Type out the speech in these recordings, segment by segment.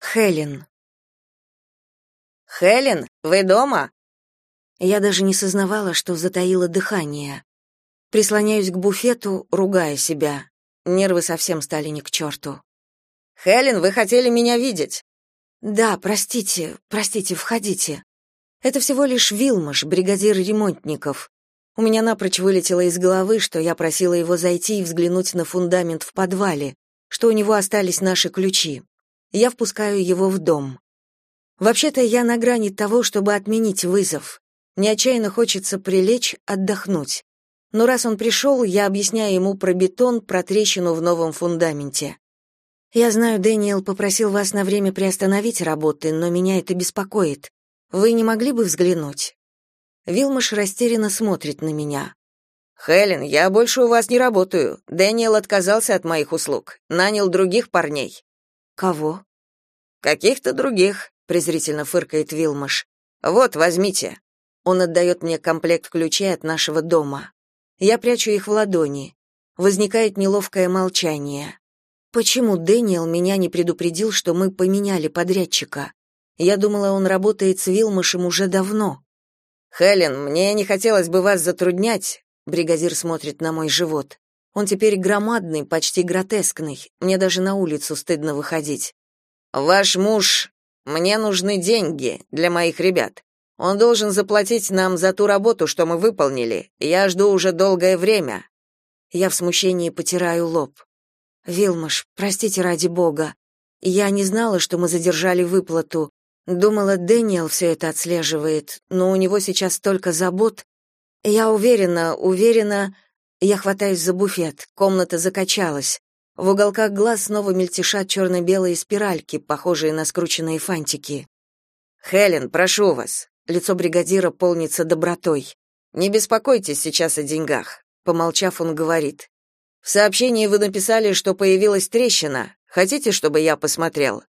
Хелен. Хелен, вы дома? Я даже не сознавала, что затаила дыхание. Прислоняюсь к буфету, ругая себя. Нервы совсем стали не к черту. Хелен, вы хотели меня видеть? Да, простите, простите, входите. Это всего лишь Вилмаш, бригадир ремонтников. У меня напрочь вылетело из головы, что я просила его зайти и взглянуть на фундамент в подвале, что у него остались наши ключи. Я впускаю его в дом. Вообще-то я на грани того, чтобы отменить вызов. Мне отчаянно хочется прилечь, отдохнуть. Но раз он пришел, я объясняю ему про бетон, про трещину в новом фундаменте. Я знаю, Дэниел попросил вас на время приостановить работы, но меня это беспокоит. Вы не могли бы взглянуть? Вилмаш растерянно смотрит на меня. Хелен, я больше у вас не работаю. Дэниел отказался от моих услуг, нанял других парней. Кого? Каких-то других, презрительно фыркает Вилмаш. Вот, возьмите. Он отдает мне комплект ключей от нашего дома. Я прячу их в ладони. Возникает неловкое молчание. Почему Дэниел меня не предупредил, что мы поменяли подрядчика? Я думала, он работает с Вилмашем уже давно. Хелен, мне не хотелось бы вас затруднять. Бригадир смотрит на мой живот. Он теперь громадный, почти гротескный. Мне даже на улицу стыдно выходить. Ваш муж, мне нужны деньги для моих ребят. Он должен заплатить нам за ту работу, что мы выполнили. Я жду уже долгое время. Я в смущении потираю лоб. Вилмаш, простите ради бога. Я не знала, что мы задержали выплату. Думала, Дэниел все это отслеживает, но у него сейчас столько забот. Я уверена, уверена... Я хватаюсь за буфет, комната закачалась. В уголках глаз снова мельтешат черно-белые спиральки, похожие на скрученные фантики. «Хелен, прошу вас». Лицо бригадира полнится добротой. «Не беспокойтесь сейчас о деньгах», — помолчав, он говорит. «В сообщении вы написали, что появилась трещина. Хотите, чтобы я посмотрел?»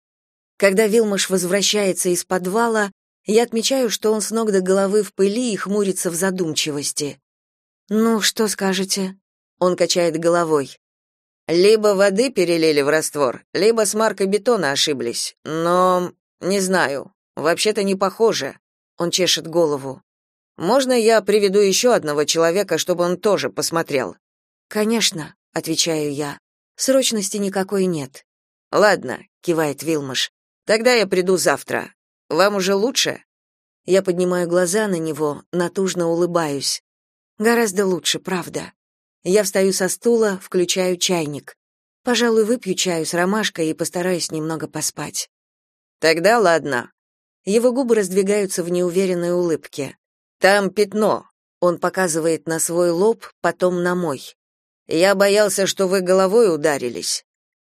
Когда Вилмаш возвращается из подвала, я отмечаю, что он с ног до головы в пыли и хмурится в задумчивости. «Ну, что скажете?» Он качает головой. «Либо воды перелили в раствор, либо с маркой бетона ошиблись. Но... не знаю. Вообще-то не похоже». Он чешет голову. «Можно я приведу еще одного человека, чтобы он тоже посмотрел?» «Конечно», — отвечаю я. «Срочности никакой нет». «Ладно», — кивает Вилмаш. Тогда я приду завтра. Вам уже лучше? Я поднимаю глаза на него, натужно улыбаюсь. Гораздо лучше, правда. Я встаю со стула, включаю чайник. Пожалуй, выпью чаю с ромашкой и постараюсь немного поспать. Тогда ладно. Его губы раздвигаются в неуверенной улыбке. Там пятно. Он показывает на свой лоб, потом на мой. Я боялся, что вы головой ударились.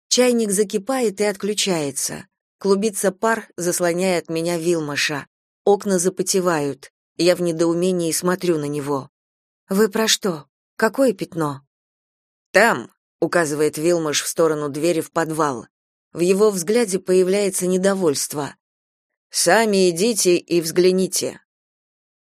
Чайник закипает и отключается. Клубится пар, заслоняя от меня Вилмаша. Окна запотевают. Я в недоумении смотрю на него. «Вы про что? Какое пятно?» «Там», — указывает Вилмаш в сторону двери в подвал. В его взгляде появляется недовольство. «Сами идите и взгляните».